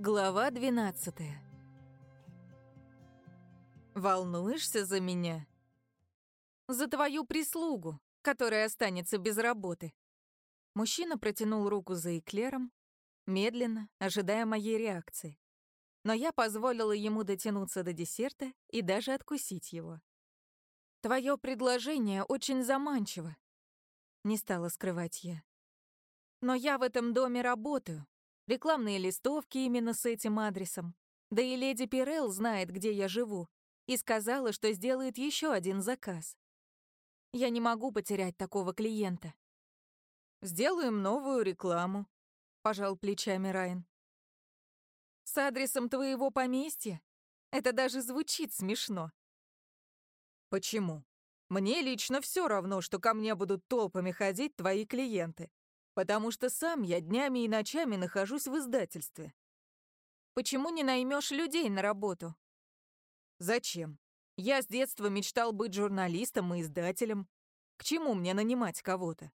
Глава 12 Волнуешься за меня? За твою прислугу, которая останется без работы. Мужчина протянул руку за эклером, медленно, ожидая моей реакции. Но я позволила ему дотянуться до десерта и даже откусить его. Твое предложение очень заманчиво. Не стала скрывать я. Но я в этом доме работаю, рекламные листовки именно с этим адресом. Да и леди Пирелл знает, где я живу, и сказала, что сделает еще один заказ. Я не могу потерять такого клиента. «Сделаем новую рекламу», — пожал плечами Райан. «С адресом твоего поместья? Это даже звучит смешно». «Почему? Мне лично все равно, что ко мне будут толпами ходить твои клиенты потому что сам я днями и ночами нахожусь в издательстве. Почему не наймешь людей на работу? Зачем? Я с детства мечтал быть журналистом и издателем. К чему мне нанимать кого-то?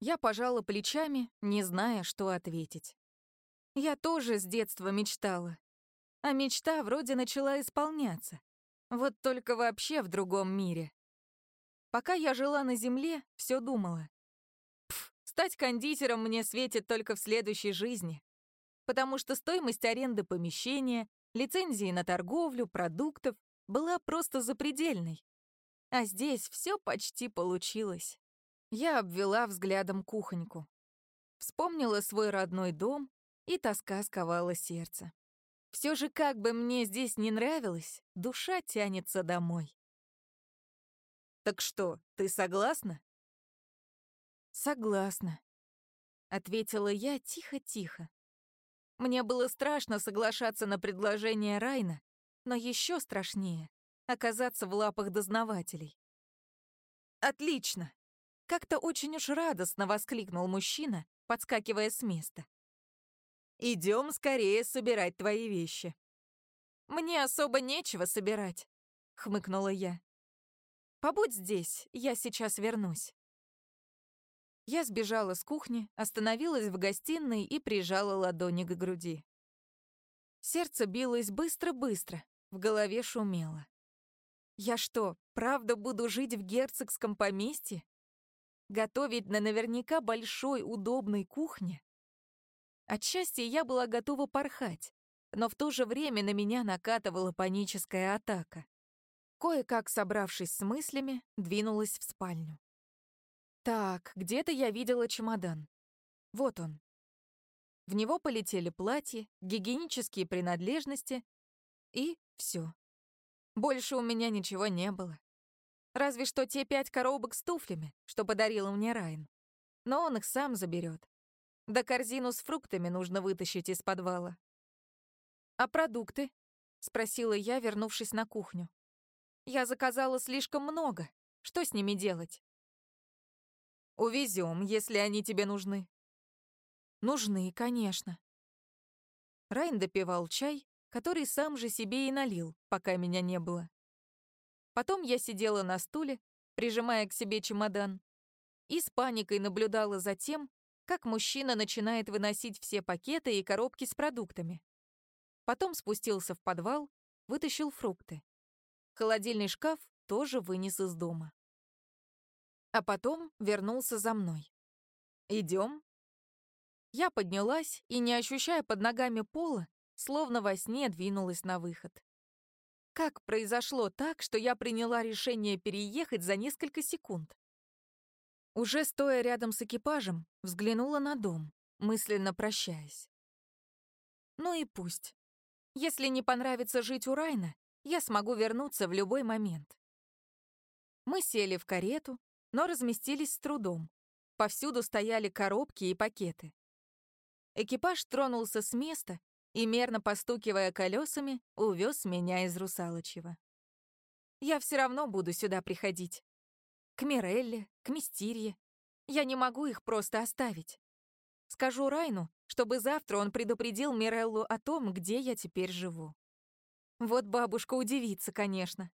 Я пожала плечами, не зная, что ответить. Я тоже с детства мечтала. А мечта вроде начала исполняться. Вот только вообще в другом мире. Пока я жила на Земле, все думала. Стать кондитером мне светит только в следующей жизни, потому что стоимость аренды помещения, лицензии на торговлю, продуктов была просто запредельной. А здесь все почти получилось. Я обвела взглядом кухоньку. Вспомнила свой родной дом, и тоска сковала сердце. Все же, как бы мне здесь не нравилось, душа тянется домой. «Так что, ты согласна?» «Согласна», — ответила я тихо-тихо. Мне было страшно соглашаться на предложение Райна, но еще страшнее — оказаться в лапах дознавателей. «Отлично!» — как-то очень уж радостно воскликнул мужчина, подскакивая с места. Идем скорее собирать твои вещи». «Мне особо нечего собирать», — хмыкнула я. «Побудь здесь, я сейчас вернусь». Я сбежала с кухни, остановилась в гостиной и прижала ладони к груди. Сердце билось быстро-быстро, в голове шумело. Я что, правда буду жить в герцогском поместье? Готовить на наверняка большой удобной кухне? Отчасти я была готова порхать, но в то же время на меня накатывала паническая атака. Кое-как собравшись с мыслями, двинулась в спальню. Так, где-то я видела чемодан. Вот он. В него полетели платья, гигиенические принадлежности и все. Больше у меня ничего не было. Разве что те пять коробок с туфлями, что подарил мне Райан. Но он их сам заберет. Да корзину с фруктами нужно вытащить из подвала. «А продукты?» — спросила я, вернувшись на кухню. «Я заказала слишком много. Что с ними делать?» Увезем, если они тебе нужны». «Нужны, конечно». Райн допивал чай, который сам же себе и налил, пока меня не было. Потом я сидела на стуле, прижимая к себе чемодан, и с паникой наблюдала за тем, как мужчина начинает выносить все пакеты и коробки с продуктами. Потом спустился в подвал, вытащил фрукты. Холодильный шкаф тоже вынес из дома а потом вернулся за мной. Идем. Я поднялась и, не ощущая под ногами пола, словно во сне двинулась на выход. Как произошло так, что я приняла решение переехать за несколько секунд? Уже стоя рядом с экипажем, взглянула на дом, мысленно прощаясь. Ну и пусть. Если не понравится жить у Райна, я смогу вернуться в любой момент. Мы сели в карету, но разместились с трудом. Повсюду стояли коробки и пакеты. Экипаж тронулся с места и, мерно постукивая колесами, увез меня из Русалочева. Я все равно буду сюда приходить. К Мирелле, к Мистирье. Я не могу их просто оставить. Скажу Райну, чтобы завтра он предупредил Миреллу о том, где я теперь живу. Вот бабушка удивится, конечно.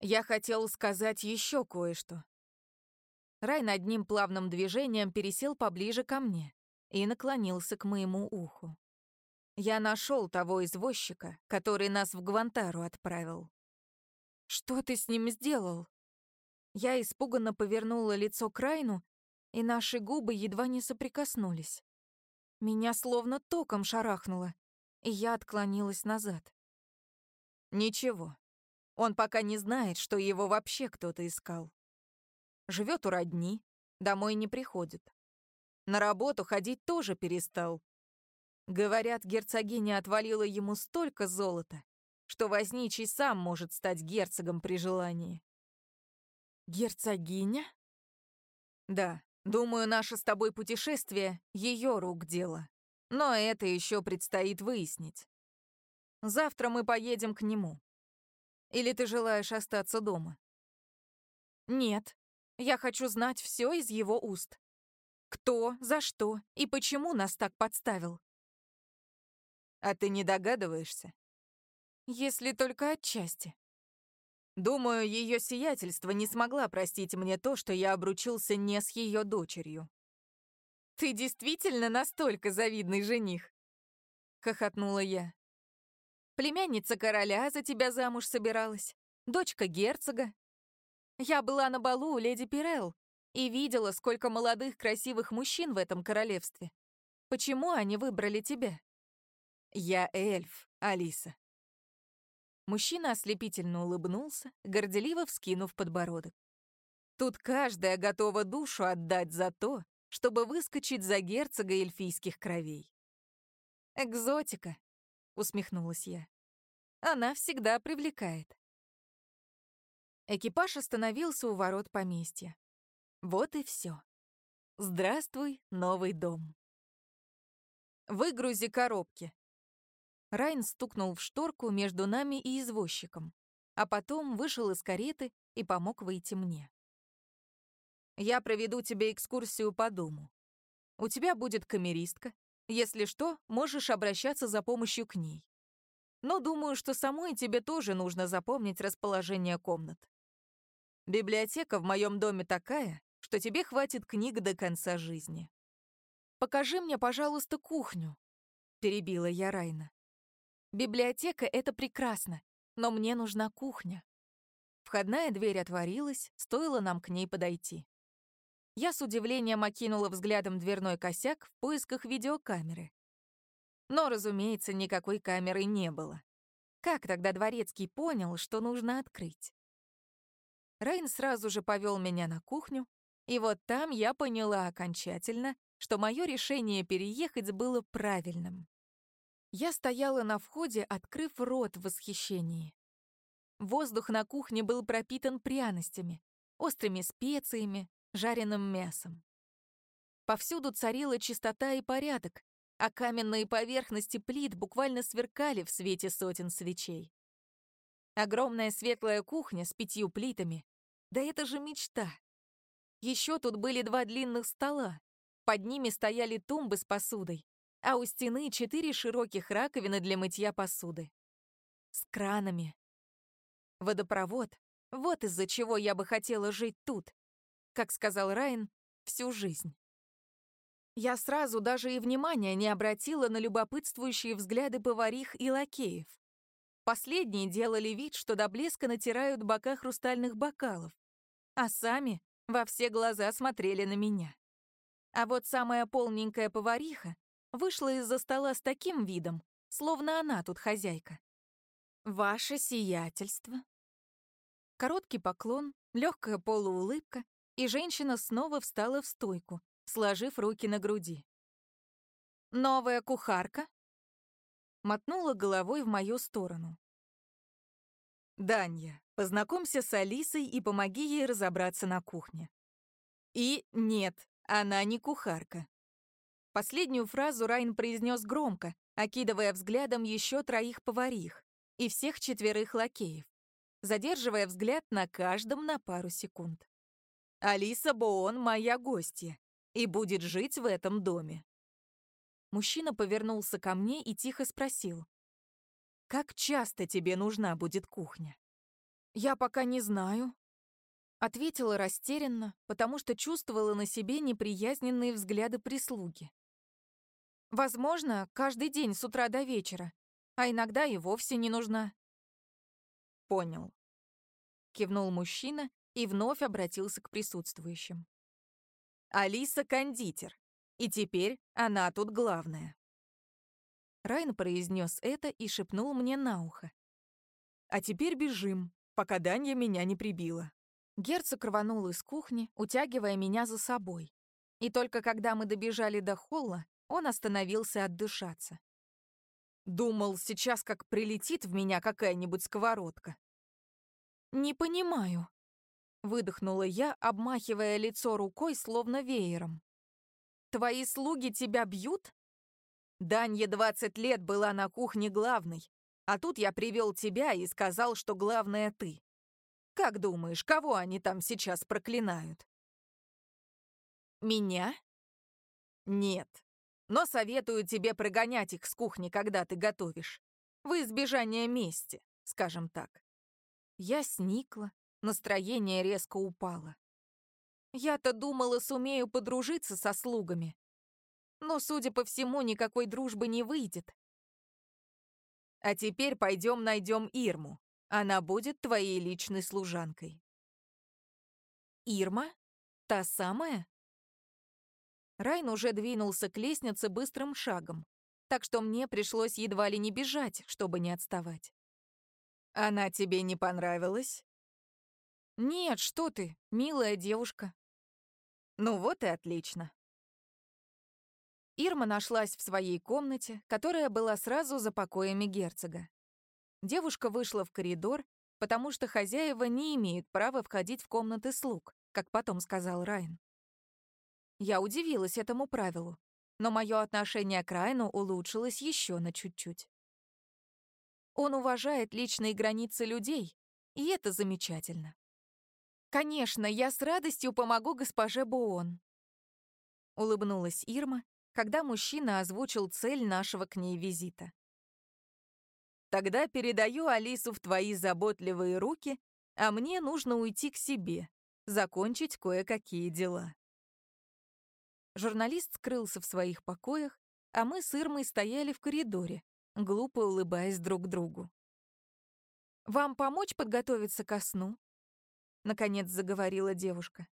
Я хотел сказать еще кое-что. Рай над ним плавным движением пересел поближе ко мне и наклонился к моему уху. Я нашел того извозчика, который нас в Гвантару отправил. Что ты с ним сделал? Я испуганно повернула лицо к Райну, и наши губы едва не соприкоснулись. Меня словно током шарахнуло, и я отклонилась назад. Ничего. Он пока не знает, что его вообще кто-то искал. Живет у родни, домой не приходит. На работу ходить тоже перестал. Говорят, герцогиня отвалила ему столько золота, что возничий сам может стать герцогом при желании. Герцогиня? Да, думаю, наше с тобой путешествие — ее рук дело. Но это еще предстоит выяснить. Завтра мы поедем к нему. Или ты желаешь остаться дома? Нет, я хочу знать все из его уст. Кто, за что и почему нас так подставил? А ты не догадываешься? Если только отчасти. Думаю, ее сиятельство не смогла простить мне то, что я обручился не с ее дочерью. «Ты действительно настолько завидный жених?» — хохотнула я. «Племянница короля за тебя замуж собиралась, дочка герцога. Я была на балу у леди Пирелл и видела, сколько молодых красивых мужчин в этом королевстве. Почему они выбрали тебя?» «Я эльф, Алиса». Мужчина ослепительно улыбнулся, горделиво вскинув подбородок. Тут каждая готова душу отдать за то, чтобы выскочить за герцога эльфийских кровей. «Экзотика», — усмехнулась я. «Она всегда привлекает». Экипаж остановился у ворот поместья. Вот и все. Здравствуй, новый дом. «Выгрузи коробки», Райн стукнул в шторку между нами и извозчиком, а потом вышел из кареты и помог выйти мне. «Я проведу тебе экскурсию по дому. У тебя будет камеристка. Если что, можешь обращаться за помощью к ней. Но думаю, что самой тебе тоже нужно запомнить расположение комнат. Библиотека в моем доме такая, что тебе хватит книг до конца жизни. Покажи мне, пожалуйста, кухню», — перебила я Райна. Библиотека — это прекрасно, но мне нужна кухня. Входная дверь отворилась, стоило нам к ней подойти. Я с удивлением окинула взглядом дверной косяк в поисках видеокамеры. Но, разумеется, никакой камеры не было. Как тогда Дворецкий понял, что нужно открыть? Рейн сразу же повел меня на кухню, и вот там я поняла окончательно, что мое решение переехать было правильным. Я стояла на входе, открыв рот в восхищении. Воздух на кухне был пропитан пряностями, острыми специями, жареным мясом. Повсюду царила чистота и порядок, а каменные поверхности плит буквально сверкали в свете сотен свечей. Огромная светлая кухня с пятью плитами. Да это же мечта. Еще тут были два длинных стола. Под ними стояли тумбы с посудой, а у стены четыре широких раковины для мытья посуды. С кранами. Водопровод — вот из-за чего я бы хотела жить тут, как сказал Райан, всю жизнь. Я сразу даже и внимания не обратила на любопытствующие взгляды поварих и лакеев. Последние делали вид, что до блеска натирают бока хрустальных бокалов, а сами во все глаза смотрели на меня. А вот самая полненькая повариха вышла из-за стола с таким видом, словно она тут хозяйка. «Ваше сиятельство». Короткий поклон, легкая полуулыбка, и женщина снова встала в стойку, сложив руки на груди. «Новая кухарка?» Мотнула головой в мою сторону. «Данья, познакомься с Алисой и помоги ей разобраться на кухне». И нет, она не кухарка. Последнюю фразу Райн произнес громко, окидывая взглядом еще троих поварих и всех четверых лакеев, задерживая взгляд на каждом на пару секунд. «Алиса Боон — моя гостья и будет жить в этом доме». Мужчина повернулся ко мне и тихо спросил. «Как часто тебе нужна будет кухня?» «Я пока не знаю», — ответила растерянно, потому что чувствовала на себе неприязненные взгляды прислуги. Возможно, каждый день с утра до вечера, а иногда и вовсе не нужна. Понял. Кивнул мужчина и вновь обратился к присутствующим. Алиса кондитер, и теперь она тут главная. Райн произнес это и шепнул мне на ухо. А теперь бежим, пока Данья меня не прибила. Герцог рванул из кухни, утягивая меня за собой. И только когда мы добежали до холла, он остановился отдышаться. Думал, сейчас как прилетит в меня какая-нибудь сковородка. «Не понимаю», — выдохнула я, обмахивая лицо рукой, словно веером. «Твои слуги тебя бьют?» Данье двадцать лет была на кухне главной, а тут я привел тебя и сказал, что главное ты. Как думаешь, кого они там сейчас проклинают? Меня? Нет. Но советую тебе прогонять их с кухни, когда ты готовишь. В избежание мести, скажем так. Я сникла, настроение резко упало. Я-то думала, сумею подружиться со слугами. Но, судя по всему, никакой дружбы не выйдет. А теперь пойдем найдем Ирму. Она будет твоей личной служанкой. Ирма? Та самая? Райн уже двинулся к лестнице быстрым шагом, так что мне пришлось едва ли не бежать, чтобы не отставать. «Она тебе не понравилась?» «Нет, что ты, милая девушка». «Ну вот и отлично». Ирма нашлась в своей комнате, которая была сразу за покоями герцога. Девушка вышла в коридор, потому что хозяева не имеют права входить в комнаты слуг, как потом сказал Райан. Я удивилась этому правилу, но мое отношение к Райну улучшилось еще на чуть-чуть. Он уважает личные границы людей, и это замечательно. «Конечно, я с радостью помогу госпоже Буон», — улыбнулась Ирма, когда мужчина озвучил цель нашего к ней визита. Тогда передаю Алису в твои заботливые руки, а мне нужно уйти к себе, закончить кое-какие дела. Журналист скрылся в своих покоях, а мы с Ирмой стояли в коридоре, глупо улыбаясь друг другу. «Вам помочь подготовиться ко сну?» — наконец заговорила девушка.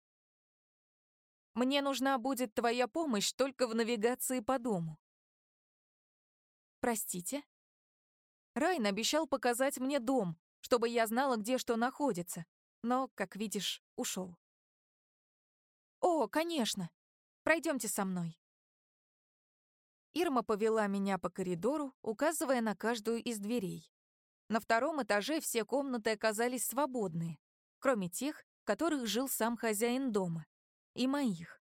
«Мне нужна будет твоя помощь только в навигации по дому». «Простите?» Райн обещал показать мне дом, чтобы я знала, где что находится, но, как видишь, ушел. «О, конечно! Пройдемте со мной». Ирма повела меня по коридору, указывая на каждую из дверей. На втором этаже все комнаты оказались свободные, кроме тех, в которых жил сам хозяин дома, и моих.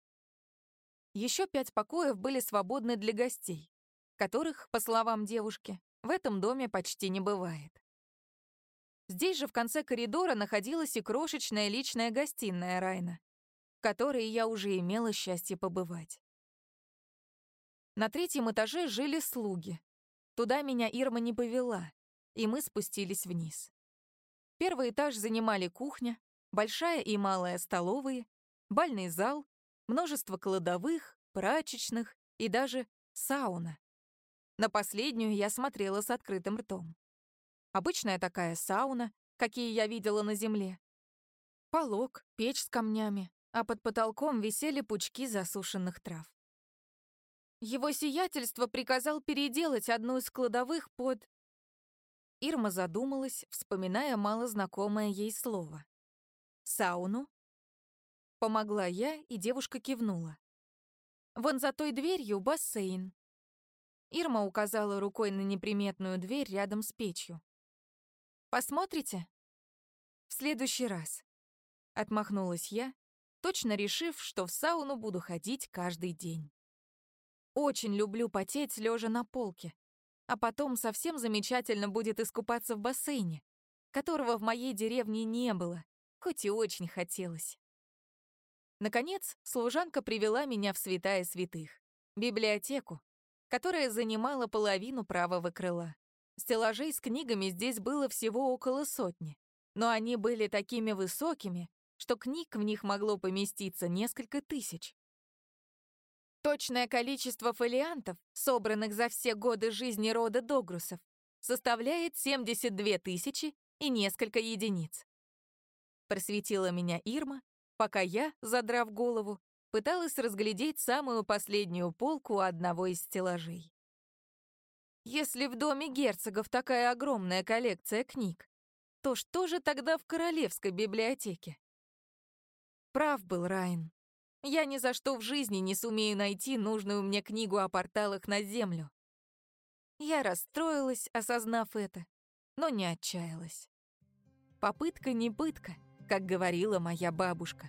Еще пять покоев были свободны для гостей, которых, по словам девушки, в этом доме почти не бывает. Здесь же в конце коридора находилась и крошечная личная гостиная Райна, в которой я уже имела счастье побывать. На третьем этаже жили слуги. Туда меня Ирма не повела, и мы спустились вниз. Первый этаж занимали кухня, большая и малая столовые, бальный зал, множество кладовых, прачечных и даже сауна. На последнюю я смотрела с открытым ртом. Обычная такая сауна, какие я видела на земле. Полок, печь с камнями, а под потолком висели пучки засушенных трав. Его сиятельство приказал переделать одну из кладовых под... Ирма задумалась, вспоминая малознакомое ей слово. «Сауну?» Помогла я, и девушка кивнула. «Вон за той дверью бассейн. Ирма указала рукой на неприметную дверь рядом с печью. «Посмотрите?» «В следующий раз», — отмахнулась я, точно решив, что в сауну буду ходить каждый день. Очень люблю потеть, лежа на полке, а потом совсем замечательно будет искупаться в бассейне, которого в моей деревне не было, хоть и очень хотелось. Наконец, служанка привела меня в святая святых — библиотеку, которая занимала половину правого крыла. Стеллажей с книгами здесь было всего около сотни, но они были такими высокими, что книг в них могло поместиться несколько тысяч. Точное количество фолиантов, собранных за все годы жизни рода Догрусов, составляет 72 тысячи и несколько единиц. Просветила меня Ирма, пока я, задрав голову, пыталась разглядеть самую последнюю полку одного из стеллажей. Если в доме герцогов такая огромная коллекция книг, то что же тогда в королевской библиотеке? Прав был Райан. Я ни за что в жизни не сумею найти нужную мне книгу о порталах на Землю. Я расстроилась, осознав это, но не отчаялась. Попытка не пытка, как говорила моя бабушка.